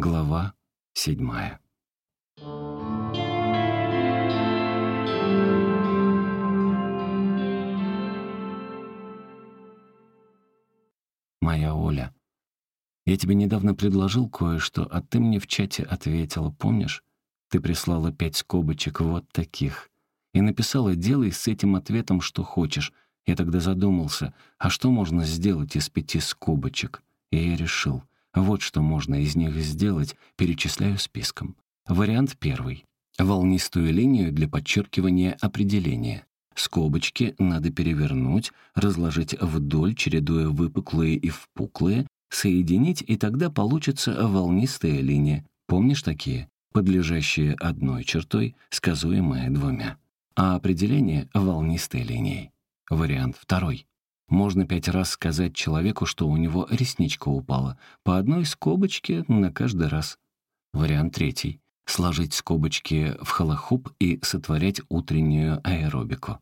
Глава седьмая. Моя Оля. Я тебе недавно предложил кое-что, а ты мне в чате ответила, помнишь? Ты прислала пять скобочек вот таких. И написала «делай с этим ответом, что хочешь». Я тогда задумался, а что можно сделать из пяти скобочек? И я решил, вот что можно из них сделать, перечисляю списком. Вариант первый. Волнистую линию для подчеркивания определения. Скобочки надо перевернуть, разложить вдоль, чередуя выпуклые и впуклые, соединить, и тогда получится волнистая линия. Помнишь такие? Подлежащие одной чертой, сказуемые двумя. А определение — волнистой линией. Вариант второй. Можно пять раз сказать человеку, что у него ресничка упала, по одной скобочке на каждый раз. Вариант третий. Сложить скобочки в холохуп и сотворять утреннюю аэробику.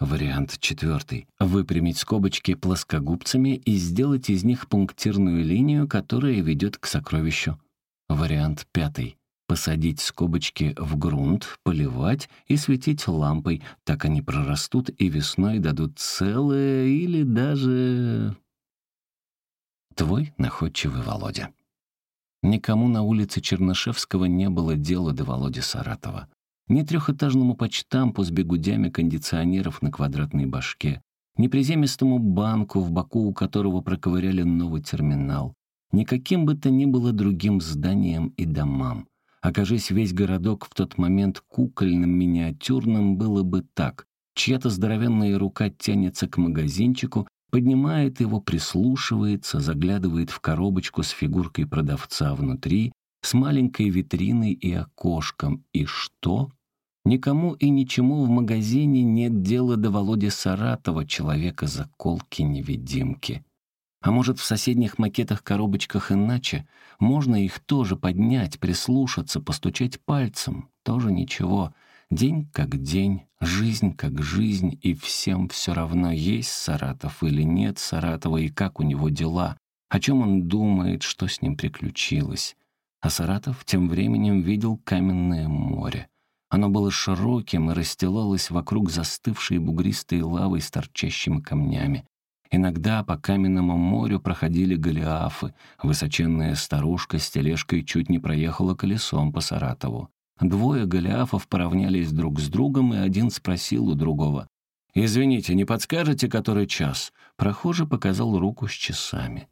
Вариант четвертый. Выпрямить скобочки плоскогубцами и сделать из них пунктирную линию, которая ведет к сокровищу. Вариант пятый. Посадить скобочки в грунт, поливать и светить лампой. Так они прорастут и весной дадут целое или даже... Твой находчивый Володя. Никому на улице Чернышевского не было дела до Володи Саратова ни трехэтажному почтампу с бегудями кондиционеров на квадратной башке, ни приземистому банку, в боку у которого проковыряли новый терминал, никаким бы то ни было другим зданиям и домам. Окажись весь городок в тот момент кукольным, миниатюрным, было бы так. Чья-то здоровенная рука тянется к магазинчику, поднимает его, прислушивается, заглядывает в коробочку с фигуркой продавца внутри, с маленькой витриной и окошком. И что? Никому и ничему в магазине нет дела до Володи Саратова, человека-заколки-невидимки. А может, в соседних макетах-коробочках иначе? Можно их тоже поднять, прислушаться, постучать пальцем. Тоже ничего. День как день, жизнь как жизнь, и всем все равно, есть Саратов или нет Саратова, и как у него дела, о чем он думает, что с ним приключилось. А Саратов тем временем видел каменное море. Оно было широким и расстилалось вокруг застывшей бугристой лавой с торчащими камнями. Иногда по каменному морю проходили голиафы. Высоченная старушка с тележкой чуть не проехала колесом по Саратову. Двое голиафов поравнялись друг с другом, и один спросил у другого. «Извините, не подскажете, который час?» Прохожий показал руку с часами.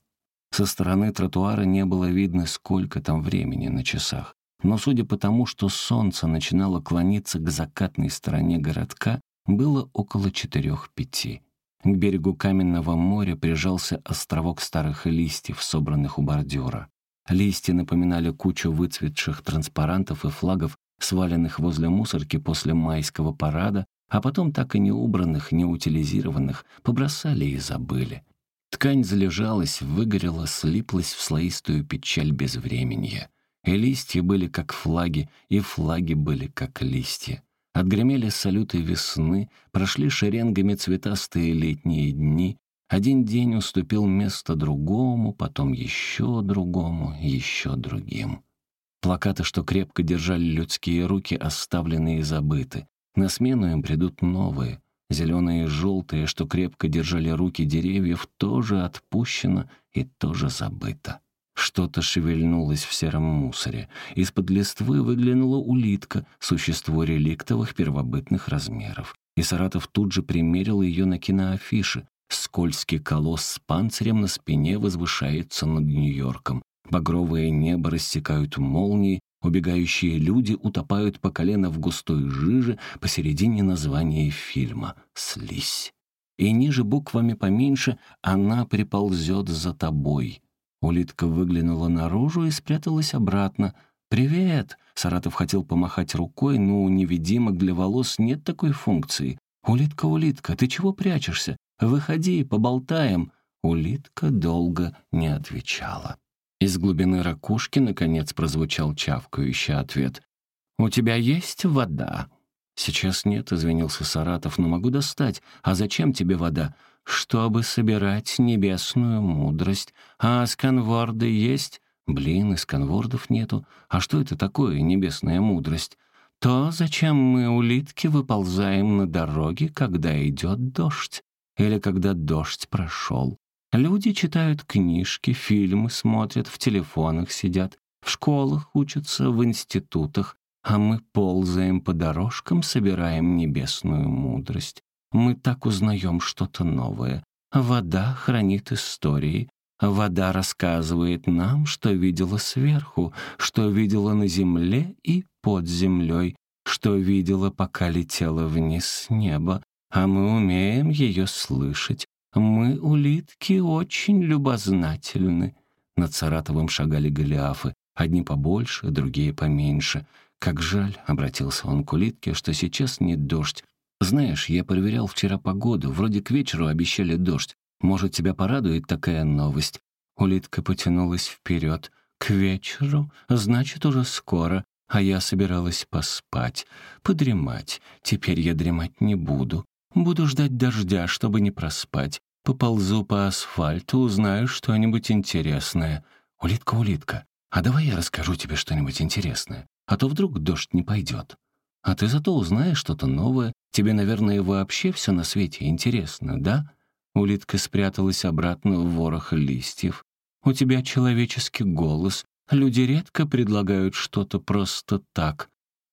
Со стороны тротуара не было видно, сколько там времени на часах но судя по тому, что солнце начинало клониться к закатной стороне городка, было около четырех-пяти. К берегу каменного моря прижался островок старых листьев, собранных у бордюра. Листья напоминали кучу выцветших транспарантов и флагов, сваленных возле мусорки после майского парада, а потом так и не убранных, не утилизированных, побросали и забыли. Ткань залежалась, выгорела, слиплась в слоистую печаль безвременья. И листья были как флаги, и флаги были как листья. Отгремели салюты весны, прошли шеренгами цветастые летние дни. Один день уступил место другому, потом еще другому, еще другим. Плакаты, что крепко держали людские руки, оставлены и забыты. На смену им придут новые. Зеленые и желтые, что крепко держали руки деревьев, тоже отпущено и тоже забыто. Что-то шевельнулось в сером мусоре. Из-под листвы выглянула улитка, существо реликтовых первобытных размеров. И Саратов тут же примерил ее на киноафише. Скользкий колосс с панцирем на спине возвышается над Нью-Йорком. Багровое небо рассекают молнии, убегающие люди утопают по колено в густой жиже посередине названия фильма «Слизь». И ниже буквами поменьше «Она приползет за тобой». Улитка выглянула наружу и спряталась обратно. «Привет!» — Саратов хотел помахать рукой, но у невидимок для волос нет такой функции. «Улитка, улитка, ты чего прячешься? Выходи, поболтаем!» Улитка долго не отвечала. Из глубины ракушки, наконец, прозвучал чавкающий ответ. «У тебя есть вода?» «Сейчас нет», — извинился Саратов, — «но могу достать. А зачем тебе вода?» Чтобы собирать небесную мудрость. А сканворды есть? Блин, и сканвордов нету. А что это такое, небесная мудрость? То, зачем мы, улитки, выползаем на дороге, когда идет дождь. Или когда дождь прошел. Люди читают книжки, фильмы смотрят, в телефонах сидят, в школах учатся, в институтах, а мы ползаем по дорожкам, собираем небесную мудрость. Мы так узнаем что-то новое. Вода хранит истории. Вода рассказывает нам, что видела сверху, что видела на земле и под землей, что видела, пока летела вниз с неба, а мы умеем ее слышать. Мы, улитки, очень любознательны. Над Саратовым шагали голиафы, одни побольше, другие поменьше. «Как жаль», — обратился он к улитке, — «что сейчас нет дождь. Знаешь, я проверял вчера погоду, вроде к вечеру обещали дождь. Может, тебя порадует такая новость?» Улитка потянулась вперед. «К вечеру? Значит, уже скоро. А я собиралась поспать, подремать. Теперь я дремать не буду. Буду ждать дождя, чтобы не проспать. Поползу по асфальту, узнаю что-нибудь интересное. Улитка, улитка, а давай я расскажу тебе что-нибудь интересное, а то вдруг дождь не пойдет. А ты зато узнаешь что-то новое. Тебе, наверное, вообще все на свете интересно, да? Улитка спряталась обратно в ворох листьев. У тебя человеческий голос. Люди редко предлагают что-то просто так.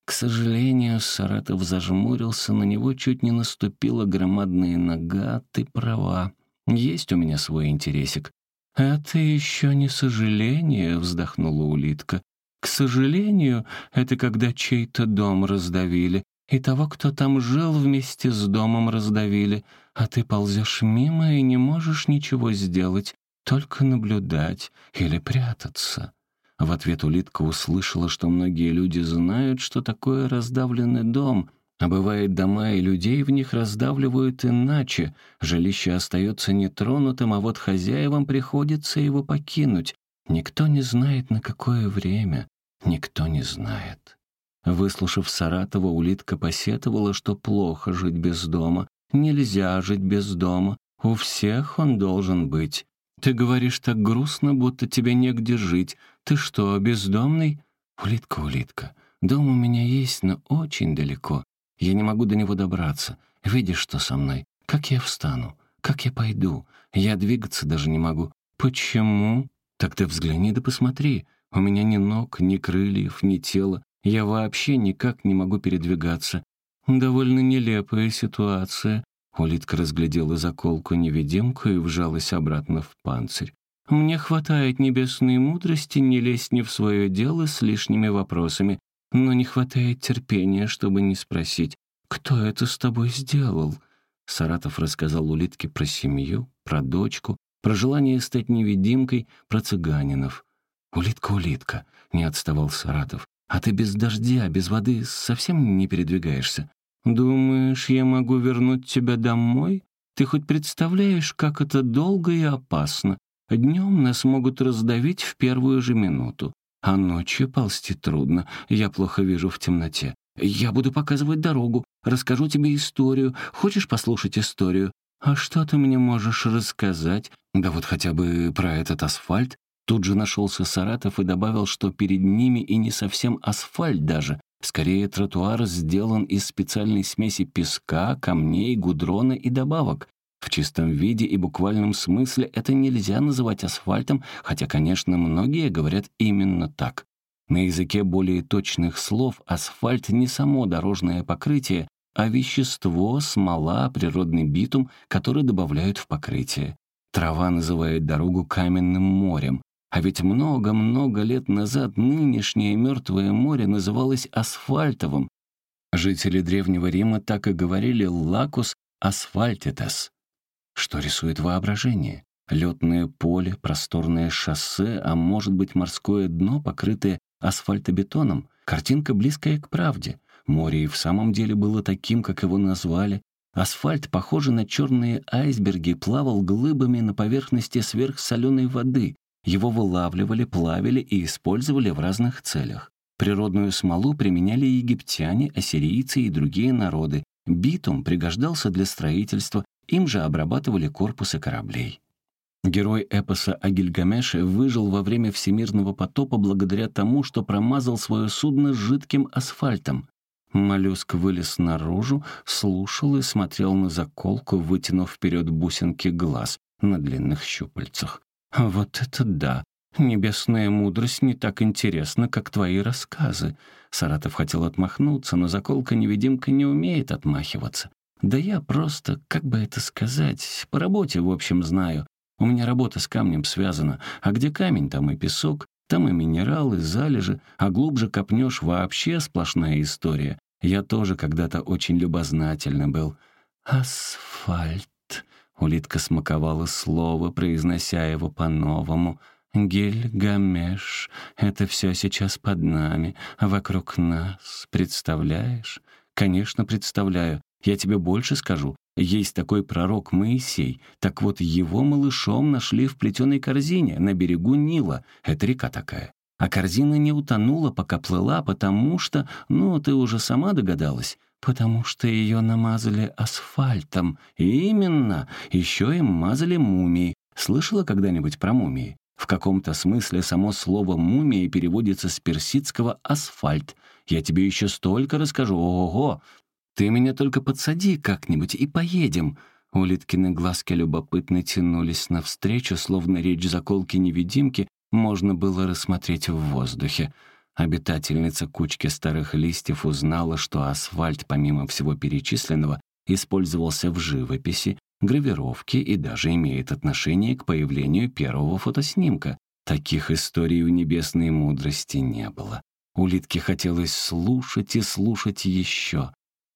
К сожалению, Саратов зажмурился, на него чуть не наступила громадная нога. Ты права. Есть у меня свой интересик. «Это еще не сожаление», — вздохнула улитка. «К сожалению, это когда чей-то дом раздавили, и того, кто там жил, вместе с домом раздавили, а ты ползешь мимо и не можешь ничего сделать, только наблюдать или прятаться». В ответ улитка услышала, что многие люди знают, что такое раздавленный дом, а бывает дома и людей в них раздавливают иначе, жилище остается нетронутым, а вот хозяевам приходится его покинуть. Никто не знает, на какое время, никто не знает. Выслушав Саратова, улитка посетовала, что плохо жить без дома, нельзя жить без дома, у всех он должен быть. Ты говоришь так грустно, будто тебе негде жить. Ты что, бездомный? Улитка, улитка, дом у меня есть, но очень далеко. Я не могу до него добраться. Видишь, что со мной? Как я встану? Как я пойду? Я двигаться даже не могу. Почему? Так ты взгляни да посмотри. У меня ни ног, ни крыльев, ни тела. Я вообще никак не могу передвигаться. Довольно нелепая ситуация. Улитка разглядела заколку-невидимку и вжалась обратно в панцирь. «Мне хватает небесной мудрости не лезть не в свое дело с лишними вопросами, но не хватает терпения, чтобы не спросить, кто это с тобой сделал?» Саратов рассказал улитке про семью, про дочку, про желание стать невидимкой, про цыганинов. «Улитка, улитка», — не отставал Саратов, «а ты без дождя, без воды совсем не передвигаешься. «Думаешь, я могу вернуть тебя домой? Ты хоть представляешь, как это долго и опасно? Днем нас могут раздавить в первую же минуту, а ночью ползти трудно, я плохо вижу в темноте. Я буду показывать дорогу, расскажу тебе историю. Хочешь послушать историю? А что ты мне можешь рассказать? Да вот хотя бы про этот асфальт. Тут же нашелся Саратов и добавил, что перед ними и не совсем асфальт даже, Скорее, тротуар сделан из специальной смеси песка, камней, гудрона и добавок. В чистом виде и буквальном смысле это нельзя называть асфальтом, хотя, конечно, многие говорят именно так. На языке более точных слов асфальт не само дорожное покрытие, а вещество, смола, природный битум, который добавляют в покрытие. Трава называет дорогу каменным морем, а ведь много-много лет назад нынешнее Мертвое море называлось асфальтовым. Жители Древнего Рима так и говорили «лакус асфальтитес», что рисует воображение. Летное поле, просторное шоссе, а может быть морское дно, покрытое асфальтобетоном. Картинка близкая к правде. Море и в самом деле было таким, как его назвали. Асфальт, похожий на черные айсберги, плавал глыбами на поверхности сверхсоленой воды. Его вылавливали, плавили и использовали в разных целях. Природную смолу применяли египтяне, ассирийцы и другие народы. Битум пригождался для строительства, им же обрабатывали корпусы кораблей. Герой эпоса о Гильгамеше выжил во время всемирного потопа благодаря тому, что промазал свое судно жидким асфальтом. Моллюск вылез наружу, слушал и смотрел на заколку, вытянув вперед бусинки глаз на длинных щупальцах. «Вот это да! Небесная мудрость не так интересна, как твои рассказы». Саратов хотел отмахнуться, но заколка-невидимка не умеет отмахиваться. «Да я просто, как бы это сказать, по работе, в общем, знаю. У меня работа с камнем связана, а где камень, там и песок, там и минералы, залежи, а глубже копнешь вообще сплошная история. Я тоже когда-то очень любознательный был. «Асфальт», — улитка смаковала слово, произнося его по-новому. «Гильгамеш, это все сейчас под нами, вокруг нас, представляешь?» «Конечно, представляю. Я тебе больше скажу. Есть такой пророк Моисей. Так вот, его малышом нашли в плетеной корзине на берегу Нила. Это река такая. А корзина не утонула, пока плыла, потому что... Ну, ты уже сама догадалась. Потому что ее намазали асфальтом. Именно. Еще им мазали мумии. Слышала когда-нибудь про мумии? В каком-то смысле само слово «мумия» переводится с персидского «асфальт». Я тебе еще столько расскажу. Ого! Ты меня только подсади как-нибудь и поедем». Улиткины глазки любопытно тянулись навстречу, словно речь заколки-невидимки можно было рассмотреть в воздухе. Обитательница кучки старых листьев узнала, что асфальт, помимо всего перечисленного, использовался в живописи, гравировке и даже имеет отношение к появлению первого фотоснимка. Таких историй у небесной мудрости не было. Улитке хотелось слушать и слушать еще.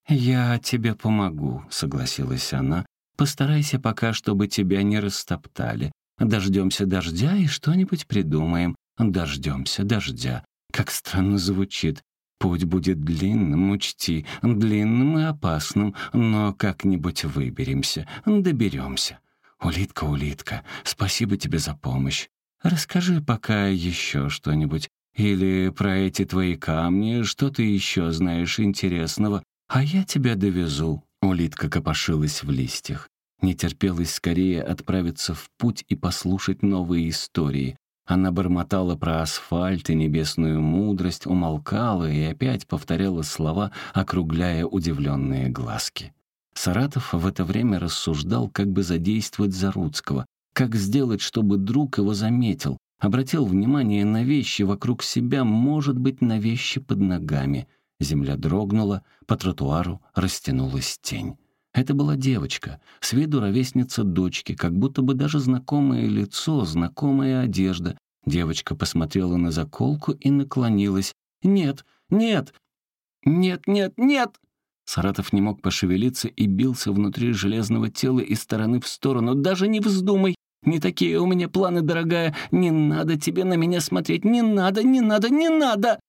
«Я тебе помогу», — согласилась она. «Постарайся пока, чтобы тебя не растоптали. Дождемся дождя и что-нибудь придумаем. Дождемся дождя. Как странно звучит. Путь будет длинным, учти, длинным и опасным, но как-нибудь выберемся, доберемся. Улитка, улитка, спасибо тебе за помощь. Расскажи пока еще что-нибудь. Или про эти твои камни, что ты еще знаешь интересного, «А я тебя довезу», — улитка копошилась в листьях. Не терпелось скорее отправиться в путь и послушать новые истории. Она бормотала про асфальт и небесную мудрость, умолкала и опять повторяла слова, округляя удивленные глазки. Саратов в это время рассуждал, как бы задействовать Заруцкого, как сделать, чтобы друг его заметил, обратил внимание на вещи вокруг себя, может быть, на вещи под ногами — Земля дрогнула, по тротуару растянулась тень. Это была девочка, с виду ровесница дочки, как будто бы даже знакомое лицо, знакомая одежда. Девочка посмотрела на заколку и наклонилась. «Нет, нет! Нет, нет, нет!» Саратов не мог пошевелиться и бился внутри железного тела из стороны в сторону. «Даже не вздумай! Не такие у меня планы, дорогая! Не надо тебе на меня смотреть! Не надо, не надо, не надо!»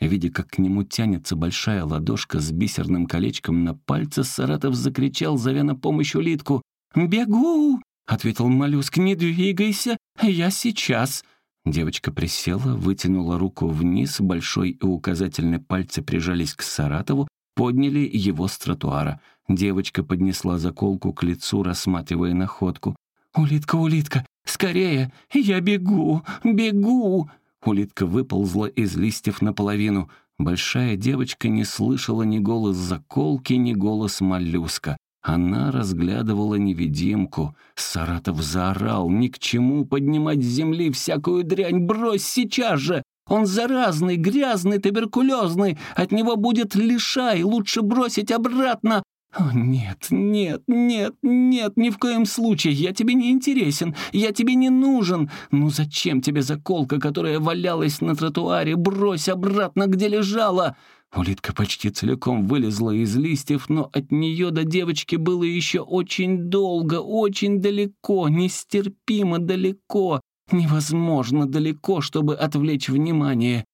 Видя, как к нему тянется большая ладошка с бисерным колечком на пальце, Саратов закричал, зовя на помощь улитку. «Бегу!» — ответил моллюск. «Не двигайся, я сейчас!» Девочка присела, вытянула руку вниз, большой и указательный пальцы прижались к Саратову, подняли его с тротуара. Девочка поднесла заколку к лицу, рассматривая находку. «Улитка, улитка, скорее! Я бегу, бегу!» Улитка выползла из листьев наполовину. Большая девочка не слышала ни голос заколки, ни голос моллюска. Она разглядывала невидимку. Саратов заорал. «Ни к чему поднимать с земли всякую дрянь! Брось сейчас же! Он заразный, грязный, туберкулезный! От него будет лишай! Лучше бросить обратно! «О, нет, нет, нет, нет, ни в коем случае, я тебе не интересен, я тебе не нужен. Ну зачем тебе заколка, которая валялась на тротуаре, брось обратно, где лежала?» Улитка почти целиком вылезла из листьев, но от нее до девочки было еще очень долго, очень далеко, нестерпимо далеко, невозможно далеко, чтобы отвлечь внимание.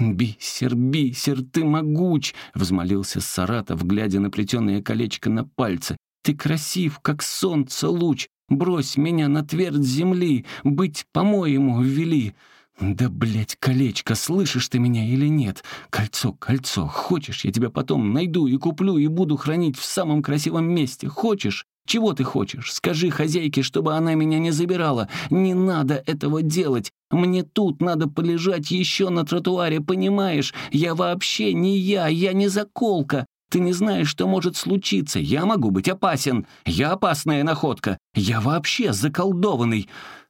«Бисер, бисер, ты могуч!» — взмолился Саратов, глядя на плетеное колечко на пальце. «Ты красив, как солнце луч! Брось меня на твердь земли! Быть, по-моему, ввели!» «Да, блядь, колечко, слышишь ты меня или нет? Кольцо, кольцо, хочешь, я тебя потом найду и куплю и буду хранить в самом красивом месте? Хочешь? Чего ты хочешь? Скажи хозяйке, чтобы она меня не забирала. Не надо этого делать. Мне тут надо полежать еще на тротуаре, понимаешь? Я вообще не я, я не заколка. Ты не знаешь, что может случиться. Я могу быть опасен. Я опасная находка. Я вообще заколдованный».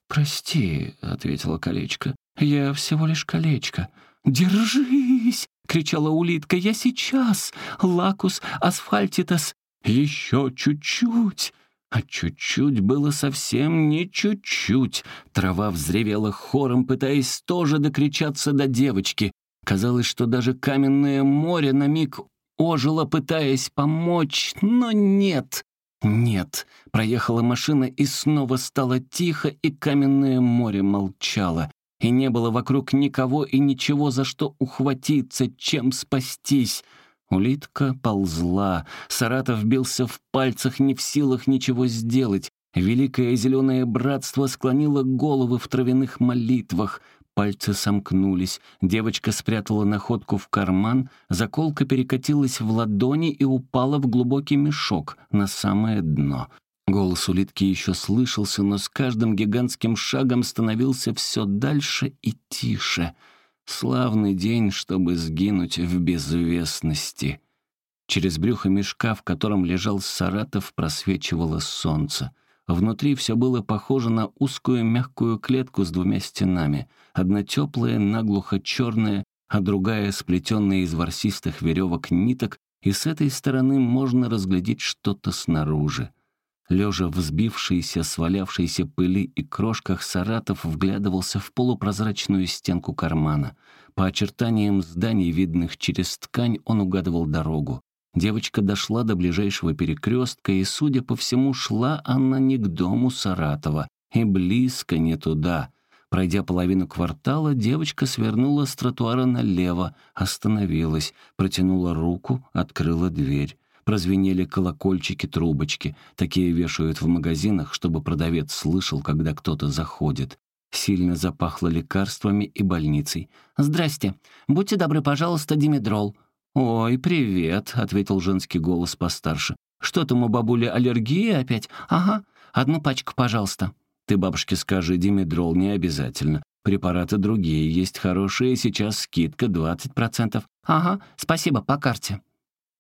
«Прости», — ответила колечко. «Я всего лишь колечко». «Держись!» — кричала улитка. «Я сейчас! Лакус асфальтитас!» «Еще чуть-чуть!» А чуть-чуть было совсем не чуть-чуть. Трава взревела хором, пытаясь тоже докричаться до девочки. Казалось, что даже каменное море на миг ожило, пытаясь помочь, но нет. Нет. Проехала машина, и снова стало тихо, и каменное море молчало. И не было вокруг никого и ничего, за что ухватиться, чем спастись. Улитка ползла, Саратов бился в пальцах, не в силах ничего сделать. Великое зеленое братство склонило головы в травяных молитвах. Пальцы сомкнулись, девочка спрятала находку в карман, заколка перекатилась в ладони и упала в глубокий мешок на самое дно. Голос улитки еще слышался, но с каждым гигантским шагом становился все дальше и тише — Славный день, чтобы сгинуть в безвестности. Через брюхо мешка, в котором лежал Саратов, просвечивало солнце. Внутри все было похоже на узкую мягкую клетку с двумя стенами. Одна теплая, наглухо черная, а другая сплетенная из ворсистых веревок ниток, и с этой стороны можно разглядеть что-то снаружи. Лежа в взбившейся, свалявшейся пыли и крошках, Саратов вглядывался в полупрозрачную стенку кармана. По очертаниям зданий, видных через ткань, он угадывал дорогу. Девочка дошла до ближайшего перекрестка, и, судя по всему, шла она не к дому Саратова, и близко не туда. Пройдя половину квартала, девочка свернула с тротуара налево, остановилась, протянула руку, открыла дверь. Прозвенели колокольчики-трубочки. Такие вешают в магазинах, чтобы продавец слышал, когда кто-то заходит. Сильно запахло лекарствами и больницей. «Здрасте. Будьте добры, пожалуйста, димедрол». «Ой, привет», — ответил женский голос постарше. «Что там у бабули аллергия опять?» «Ага. Одну пачку, пожалуйста». «Ты бабушке скажи, димедрол не обязательно. Препараты другие есть хорошие, сейчас скидка 20%. «Ага, спасибо, по карте».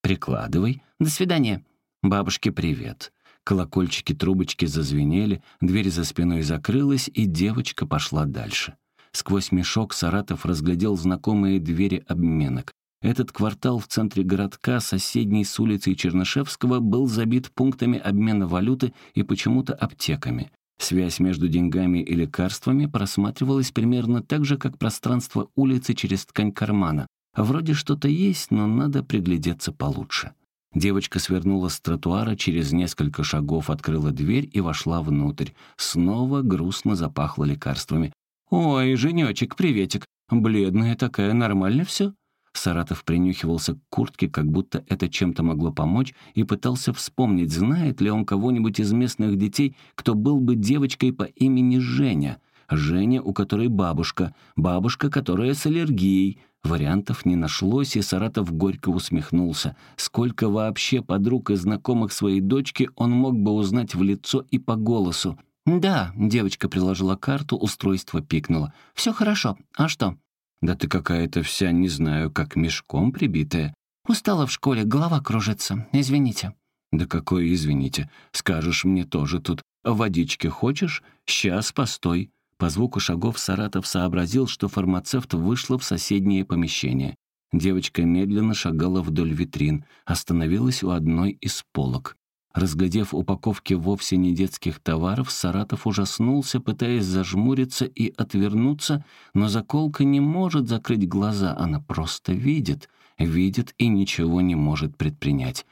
«Прикладывай. До свидания». «Бабушке привет». Колокольчики-трубочки зазвенели, дверь за спиной закрылась, и девочка пошла дальше. Сквозь мешок Саратов разглядел знакомые двери обменок. Этот квартал в центре городка, соседний с улицей Чернышевского, был забит пунктами обмена валюты и почему-то аптеками. Связь между деньгами и лекарствами просматривалась примерно так же, как пространство улицы через ткань кармана. Вроде что-то есть, но надо приглядеться получше. Девочка свернула с тротуара, через несколько шагов открыла дверь и вошла внутрь. Снова грустно запахло лекарствами. «Ой, женечек, приветик! Бледная такая, нормально все?» Саратов принюхивался к куртке, как будто это чем-то могло помочь, и пытался вспомнить, знает ли он кого-нибудь из местных детей, кто был бы девочкой по имени Женя. Женя, у которой бабушка, бабушка, которая с аллергией, Вариантов не нашлось, и Саратов горько усмехнулся. Сколько вообще подруг и знакомых своей дочки он мог бы узнать в лицо и по голосу. «Да», — девочка приложила карту, устройство пикнуло. «Все хорошо. А что?» «Да ты какая-то вся, не знаю, как мешком прибитая». «Устала в школе, голова кружится. Извините». «Да какое извините? Скажешь мне тоже тут. Водички хочешь? Сейчас, постой». По звуку шагов Саратов сообразил, что фармацевт вышла в соседнее помещение. Девочка медленно шагала вдоль витрин, остановилась у одной из полок. Разглядев упаковки вовсе не детских товаров, Саратов ужаснулся, пытаясь зажмуриться и отвернуться, но заколка не может закрыть глаза, она просто видит, видит и ничего не может предпринять.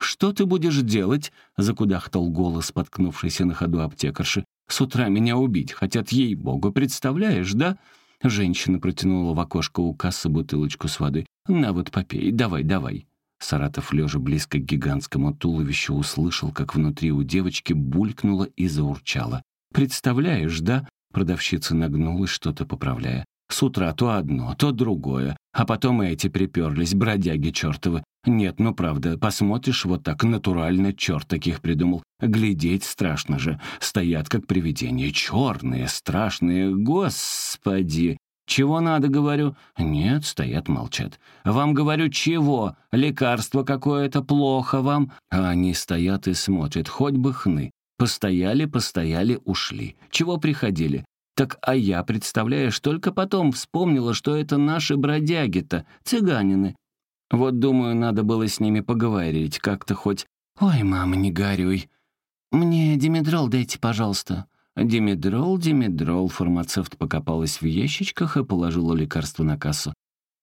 «Что ты будешь делать?» — закудахтал голос, споткнувшийся на ходу аптекарши. С утра меня убить хотят, ей-богу, представляешь, да?» Женщина протянула в окошко у кассы бутылочку с водой. «На вот попей, давай, давай». Саратов, лежа близко к гигантскому туловищу, услышал, как внутри у девочки булькнуло и заурчало. «Представляешь, да?» Продавщица нагнулась, что-то поправляя. С утра то одно, то другое, а потом эти приперлись, бродяги чертовы. Нет, ну правда, посмотришь вот так натурально, черт таких придумал. Глядеть страшно же. Стоят как привидения, черные, страшные, господи. «Чего надо, говорю?» «Нет, стоят, молчат». «Вам, говорю, чего? Лекарство какое-то, плохо вам?» А они стоят и смотрят, хоть бы хны. Постояли, постояли, ушли. Чего приходили? Так а я, представляешь, только потом вспомнила, что это наши бродяги-то, цыганины. Вот, думаю, надо было с ними поговорить, как-то хоть... Ой, мама, не горюй. Мне димедрол дайте, пожалуйста. Димедрол, димедрол, фармацевт покопалась в ящичках и положила лекарство на кассу.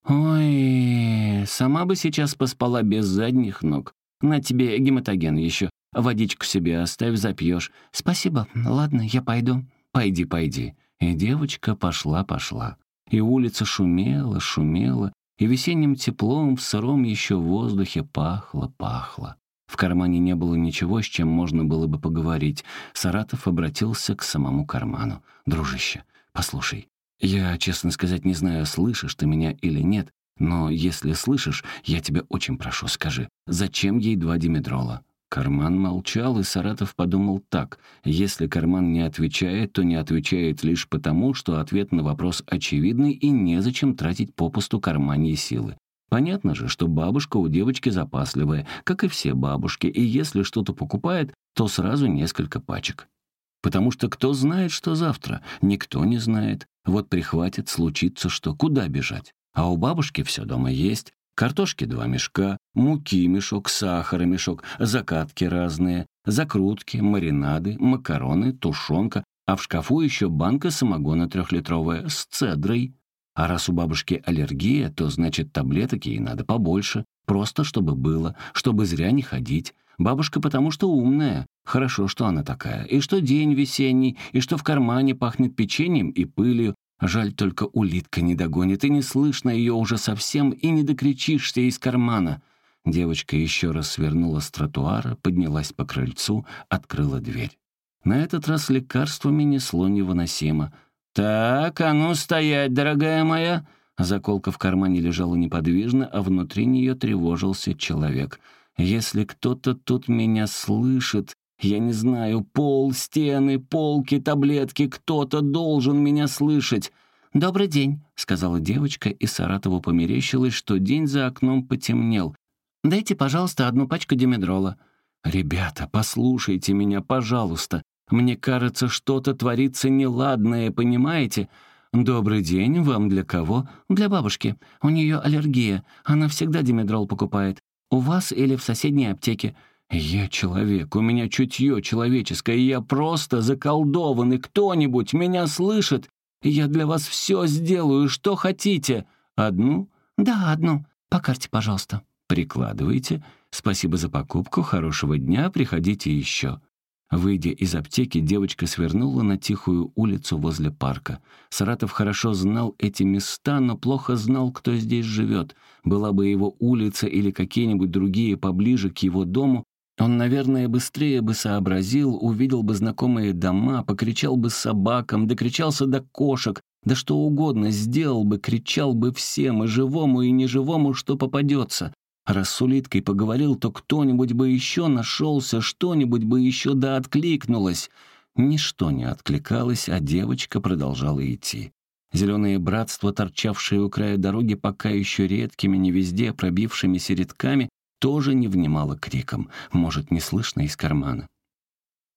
Ой, сама бы сейчас поспала без задних ног. На тебе гематоген еще. Водичку себе оставь, запьешь. Спасибо, ладно, я пойду. Пойди, пойди. И девочка пошла-пошла. И улица шумела, шумела, и весенним теплом в сыром еще воздухе пахло-пахло. В кармане не было ничего, с чем можно было бы поговорить. Саратов обратился к самому карману. «Дружище, послушай, я, честно сказать, не знаю, слышишь ты меня или нет, но если слышишь, я тебя очень прошу, скажи, зачем ей два димедрола?» Карман молчал, и Саратов подумал так. Если Карман не отвечает, то не отвечает лишь потому, что ответ на вопрос очевидный и незачем тратить попусту кармане силы. Понятно же, что бабушка у девочки запасливая, как и все бабушки, и если что-то покупает, то сразу несколько пачек. Потому что кто знает, что завтра? Никто не знает. Вот прихватит, случится что, куда бежать? А у бабушки все дома есть, Картошки два мешка, муки мешок, сахара мешок, закатки разные, закрутки, маринады, макароны, тушенка, а в шкафу еще банка самогона трехлитровая с цедрой. А раз у бабушки аллергия, то значит таблеток ей надо побольше, просто чтобы было, чтобы зря не ходить. Бабушка потому что умная, хорошо, что она такая, и что день весенний, и что в кармане пахнет печеньем и пылью, Жаль, только улитка не догонит, и не слышно ее уже совсем, и не докричишься из кармана. Девочка еще раз свернула с тротуара, поднялась по крыльцу, открыла дверь. На этот раз лекарствами несло невыносимо. «Так, а ну стоять, дорогая моя!» Заколка в кармане лежала неподвижно, а внутри нее тревожился человек. «Если кто-то тут меня слышит, я не знаю, пол, стены, полки, таблетки, кто-то должен меня слышать. «Добрый день», — сказала девочка, и Саратову померещилось, что день за окном потемнел. «Дайте, пожалуйста, одну пачку димедрола». «Ребята, послушайте меня, пожалуйста. Мне кажется, что-то творится неладное, понимаете?» «Добрый день, вам для кого?» «Для бабушки. У нее аллергия. Она всегда димедрол покупает. У вас или в соседней аптеке. «Я человек, у меня чутье человеческое, я просто заколдованный, кто-нибудь меня слышит? Я для вас все сделаю, что хотите. Одну?» «Да, одну. По карте, пожалуйста». «Прикладывайте. Спасибо за покупку, хорошего дня, приходите еще». Выйдя из аптеки, девочка свернула на тихую улицу возле парка. Саратов хорошо знал эти места, но плохо знал, кто здесь живет. Была бы его улица или какие-нибудь другие поближе к его дому, он, наверное, быстрее бы сообразил, увидел бы знакомые дома, покричал бы собакам, докричался до кошек, да что угодно сделал бы, кричал бы всем, и живому, и неживому, что попадется. Раз с улиткой поговорил, то кто-нибудь бы еще нашелся, что-нибудь бы еще да откликнулось. Ничто не откликалось, а девочка продолжала идти. Зеленые братства, торчавшие у края дороги пока еще редкими, не везде пробившимися редками, тоже не внимала криком, может, не слышно из кармана.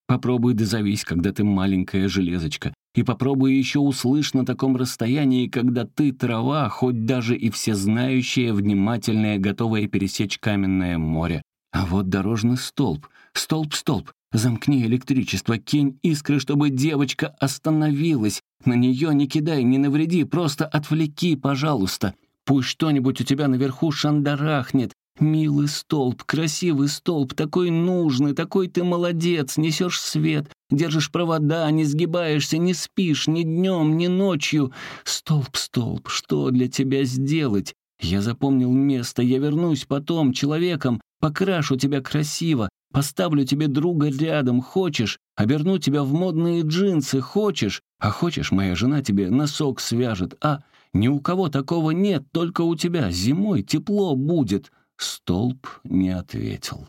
Попробуй дозовись, когда ты маленькая железочка, и попробуй еще услышь на таком расстоянии, когда ты трава, хоть даже и всезнающая, внимательная, готовая пересечь каменное море. А вот дорожный столб. Столб, столб. Замкни электричество, кинь искры, чтобы девочка остановилась. На нее не кидай, не навреди, просто отвлеки, пожалуйста. Пусть что-нибудь у тебя наверху шандарахнет, «Милый столб, красивый столб, такой нужный, такой ты молодец, несешь свет, держишь провода, не сгибаешься, не спишь ни днем, ни ночью. Столб, столб, что для тебя сделать? Я запомнил место, я вернусь потом человеком, покрашу тебя красиво, поставлю тебе друга рядом, хочешь, оберну тебя в модные джинсы, хочешь, а хочешь, моя жена тебе носок свяжет, а Ни у кого такого нет, только у тебя. Зимой тепло будет». Столб не ответил.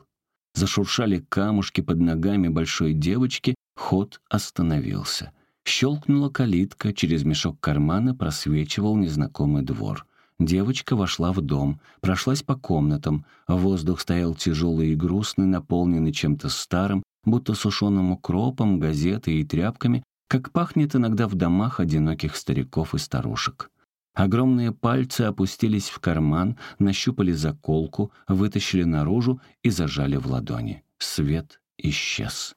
Зашуршали камушки под ногами большой девочки, ход остановился. Щелкнула калитка, через мешок кармана просвечивал незнакомый двор. Девочка вошла в дом, прошлась по комнатам. Воздух стоял тяжелый и грустный, наполненный чем-то старым, будто сушеным укропом, газетой и тряпками, как пахнет иногда в домах одиноких стариков и старушек. Огромные пальцы опустились в карман, нащупали заколку, вытащили наружу и зажали в ладони. Свет исчез.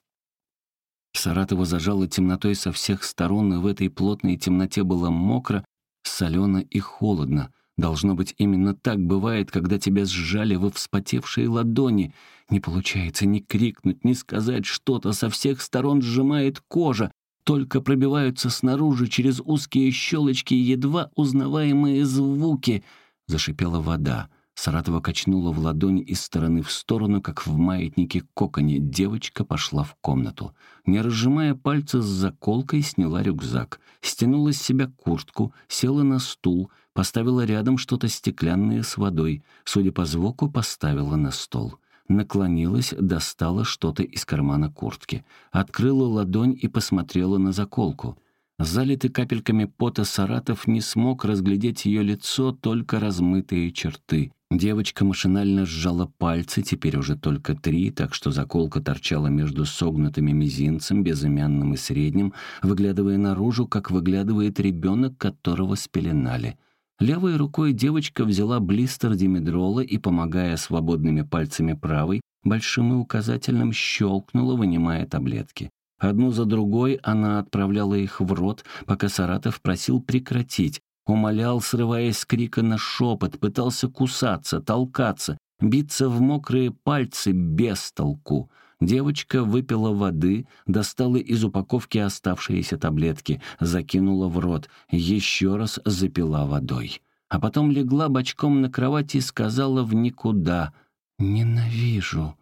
Саратова зажала темнотой со всех сторон, и в этой плотной темноте было мокро, солено и холодно. Должно быть, именно так бывает, когда тебя сжали во вспотевшие ладони. Не получается ни крикнуть, ни сказать что-то, со всех сторон сжимает кожа, только пробиваются снаружи через узкие щелочки едва узнаваемые звуки. Зашипела вода. Саратова качнула в ладонь из стороны в сторону, как в маятнике коконе. Девочка пошла в комнату. Не разжимая пальцы с заколкой, сняла рюкзак. Стянула с себя куртку, села на стул, поставила рядом что-то стеклянное с водой. Судя по звуку, поставила на стол. Наклонилась, достала что-то из кармана куртки. Открыла ладонь и посмотрела на заколку — Залитый капельками пота Саратов не смог разглядеть ее лицо, только размытые черты. Девочка машинально сжала пальцы, теперь уже только три, так что заколка торчала между согнутыми мизинцем, безымянным и средним, выглядывая наружу, как выглядывает ребенок, которого спеленали. Левой рукой девочка взяла блистер димедрола и, помогая свободными пальцами правой, большим и указательным щелкнула, вынимая таблетки. Одну за другой она отправляла их в рот, пока Саратов просил прекратить, умолял, срываясь с крика на шепот, пытался кусаться, толкаться, биться в мокрые пальцы без толку. Девочка выпила воды, достала из упаковки оставшиеся таблетки, закинула в рот, еще раз запила водой. А потом легла бочком на кровати и сказала в никуда «Ненавижу».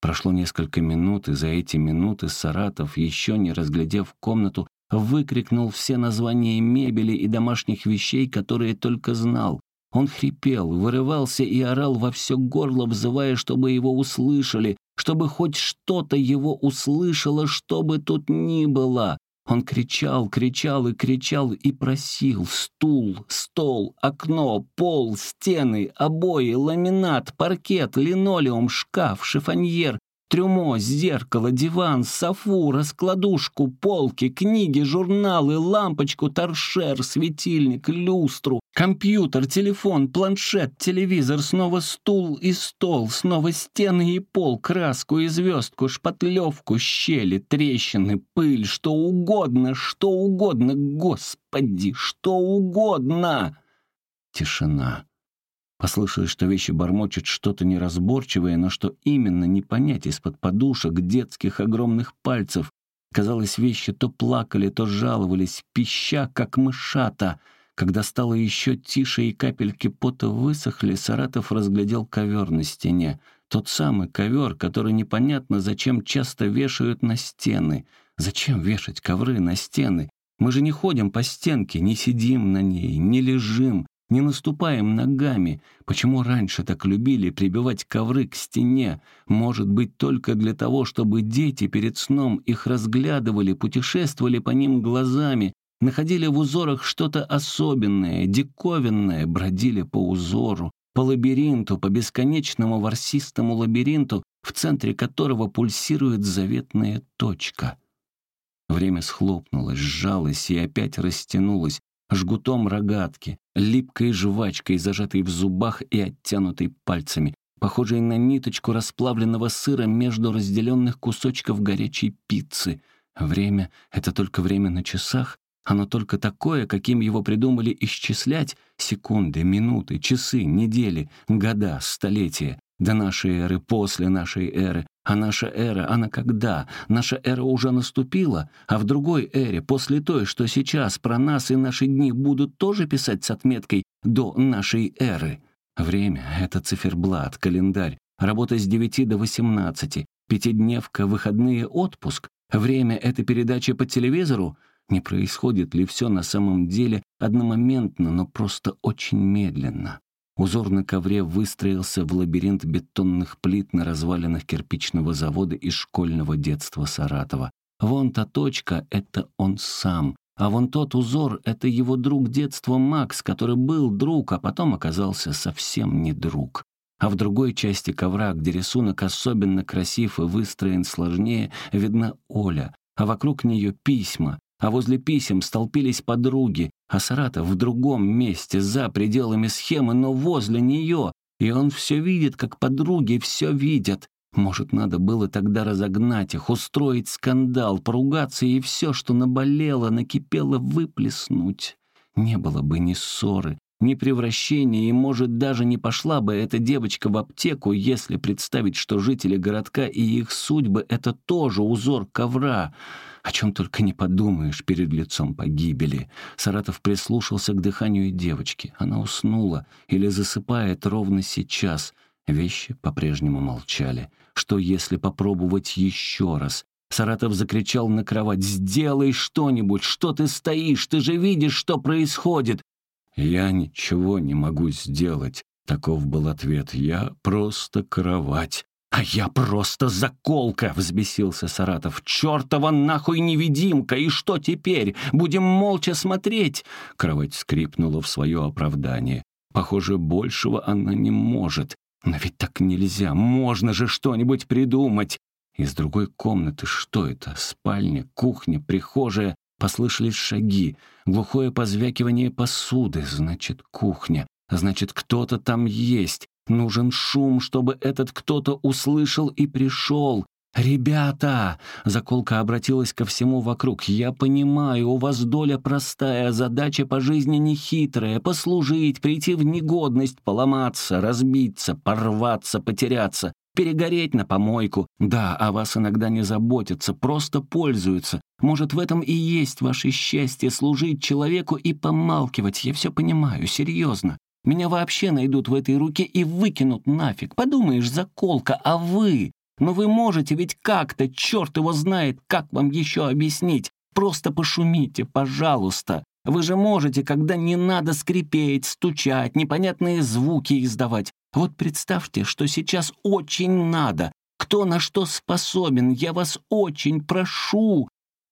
Прошло несколько минут, и за эти минуты Саратов, еще не разглядев комнату, выкрикнул все названия мебели и домашних вещей, которые только знал. Он хрипел, вырывался и орал во все горло, взывая, чтобы его услышали, чтобы хоть что-то его услышало, что бы тут ни было. Он кричал, кричал и кричал и просил стул, стол, окно, пол, стены, обои, ламинат, паркет, линолеум, шкаф, шифоньер, Трюмо, зеркало, диван, софу, раскладушку, полки, книги, журналы, лампочку, торшер, светильник, люстру, компьютер, телефон, планшет, телевизор, снова стул и стол, снова стены и пол, краску и звездку, шпатлевку, щели, трещины, пыль, что угодно, что угодно, господи, что угодно. Тишина. Послышалось, что вещи бормочет что-то неразборчивое, но что именно не понять из-под подушек детских огромных пальцев. Казалось, вещи то плакали, то жаловались, пища, как мышата. Когда стало еще тише и капельки пота высохли, Саратов разглядел ковер на стене. Тот самый ковер, который непонятно зачем часто вешают на стены. Зачем вешать ковры на стены? Мы же не ходим по стенке, не сидим на ней, не лежим, не наступаем ногами. Почему раньше так любили прибивать ковры к стене? Может быть, только для того, чтобы дети перед сном их разглядывали, путешествовали по ним глазами, находили в узорах что-то особенное, диковинное, бродили по узору, по лабиринту, по бесконечному ворсистому лабиринту, в центре которого пульсирует заветная точка. Время схлопнулось, сжалось и опять растянулось, жгутом рогатки, липкой жвачкой, зажатой в зубах и оттянутой пальцами, похожей на ниточку расплавленного сыра между разделенных кусочков горячей пиццы. Время — это только время на часах, оно только такое, каким его придумали исчислять секунды, минуты, часы, недели, года, столетия, до нашей эры, после нашей эры, а наша эра, она когда? Наша эра уже наступила, а в другой эре, после той, что сейчас про нас и наши дни будут тоже писать с отметкой «до нашей эры». Время — это циферблат, календарь, работа с 9 до 18, пятидневка, выходные, отпуск. Время — это передача по телевизору? Не происходит ли все на самом деле одномоментно, но просто очень медленно? Узор на ковре выстроился в лабиринт бетонных плит на развалинах кирпичного завода из школьного детства Саратова. Вон та точка — это он сам, а вон тот узор — это его друг детства Макс, который был друг, а потом оказался совсем не друг. А в другой части ковра, где рисунок особенно красив и выстроен сложнее, видна Оля, а вокруг нее письма, а возле писем столпились подруги, а Саратов в другом месте, за пределами схемы, но возле нее, и он все видит, как подруги все видят. Может, надо было тогда разогнать их, устроить скандал, поругаться и все, что наболело, накипело, выплеснуть. Не было бы ни ссоры, ни превращения, и, может, даже не пошла бы эта девочка в аптеку, если представить, что жители городка и их судьбы — это тоже узор ковра. О чем только не подумаешь перед лицом погибели. Саратов прислушался к дыханию девочки. Она уснула или засыпает ровно сейчас. Вещи по-прежнему молчали. Что, если попробовать еще раз? Саратов закричал на кровать. «Сделай что-нибудь! Что ты стоишь? Ты же видишь, что происходит!» «Я ничего не могу сделать», — таков был ответ. «Я просто кровать». «А я просто заколка!» — взбесился Саратов. «Чёртова нахуй невидимка! И что теперь? Будем молча смотреть!» Кровать скрипнула в свое оправдание. Похоже, большего она не может. Но ведь так нельзя. Можно же что-нибудь придумать. Из другой комнаты что это? Спальня, кухня, прихожая. Послышались шаги. Глухое позвякивание посуды. Значит, кухня. Значит, кто-то там есть. Нужен шум, чтобы этот кто-то услышал и пришел. «Ребята!» — заколка обратилась ко всему вокруг. «Я понимаю, у вас доля простая, задача по жизни нехитрая. Послужить, прийти в негодность, поломаться, разбиться, порваться, потеряться, перегореть на помойку. Да, о вас иногда не заботятся, просто пользуются. Может, в этом и есть ваше счастье — служить человеку и помалкивать. Я все понимаю, серьезно. Меня вообще найдут в этой руке и выкинут нафиг. Подумаешь, заколка, а вы? Но вы можете ведь как-то, черт его знает, как вам еще объяснить. Просто пошумите, пожалуйста. Вы же можете, когда не надо скрипеть, стучать, непонятные звуки издавать. Вот представьте, что сейчас очень надо. Кто на что способен, я вас очень прошу.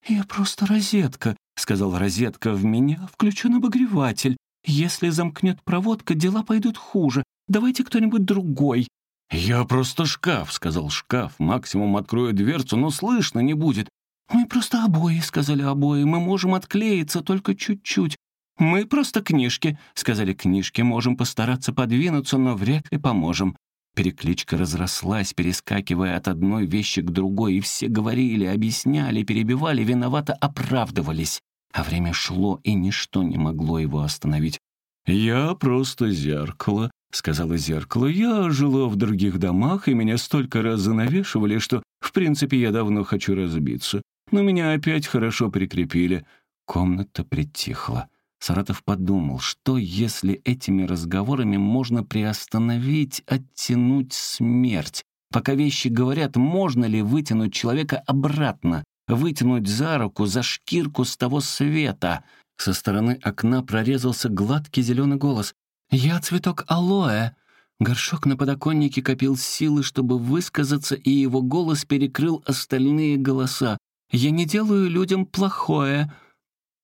«Я просто розетка», — сказал розетка в меня, включен обогреватель. Если замкнет проводка, дела пойдут хуже. Давайте кто-нибудь другой». «Я просто шкаф», — сказал шкаф. «Максимум открою дверцу, но слышно не будет». «Мы просто обои», — сказали обои. «Мы можем отклеиться только чуть-чуть». «Мы просто книжки», — сказали книжки. «Можем постараться подвинуться, но вряд ли поможем». Перекличка разрослась, перескакивая от одной вещи к другой, и все говорили, объясняли, перебивали, виновато оправдывались. А время шло, и ничто не могло его остановить. «Я просто зеркало», — сказала зеркало. «Я жила в других домах, и меня столько раз занавешивали, что, в принципе, я давно хочу разбиться. Но меня опять хорошо прикрепили». Комната притихла. Саратов подумал, что если этими разговорами можно приостановить, оттянуть смерть? Пока вещи говорят, можно ли вытянуть человека обратно? Вытянуть за руку, за шкирку с того света. Со стороны окна прорезался гладкий зеленый голос. «Я цветок алоэ!» Горшок на подоконнике копил силы, чтобы высказаться, и его голос перекрыл остальные голоса. «Я не делаю людям плохое!»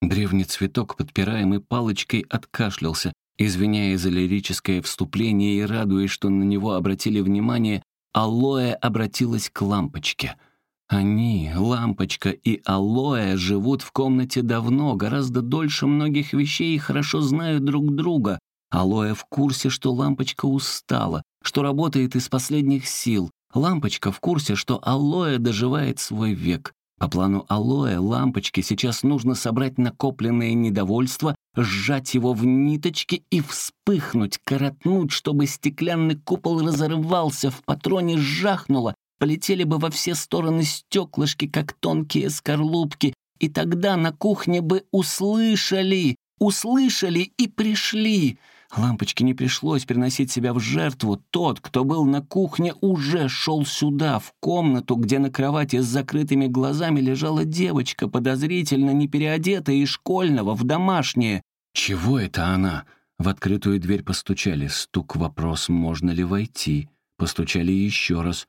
Древний цветок, подпираемый палочкой, откашлялся. Извиняя за лирическое вступление и радуясь, что на него обратили внимание, алоэ обратилась к лампочке — они, Лампочка и Алоэ, живут в комнате давно, гораздо дольше многих вещей и хорошо знают друг друга. Алоэ в курсе, что Лампочка устала, что работает из последних сил. Лампочка в курсе, что Алоэ доживает свой век. По плану Алоэ Лампочке сейчас нужно собрать накопленное недовольство, сжать его в ниточки и вспыхнуть, коротнуть, чтобы стеклянный купол разорвался, в патроне жахнуло, полетели бы во все стороны стеклышки, как тонкие скорлупки, и тогда на кухне бы услышали, услышали и пришли. Лампочке не пришлось приносить себя в жертву. Тот, кто был на кухне, уже шел сюда, в комнату, где на кровати с закрытыми глазами лежала девочка, подозрительно не переодетая из школьного в домашнее. «Чего это она?» В открытую дверь постучали. Стук вопрос, можно ли войти. Постучали еще раз.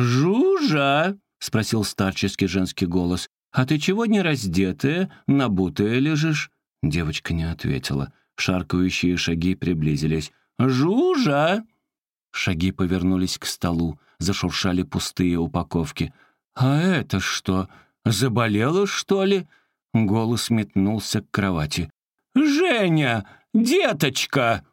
«Жужа!» — спросил старческий женский голос. «А ты чего не раздетая, набутая лежишь?» Девочка не ответила. Шаркающие шаги приблизились. «Жужа!» Шаги повернулись к столу, зашуршали пустые упаковки. «А это что, заболела, что ли?» Голос метнулся к кровати. «Женя! Деточка!»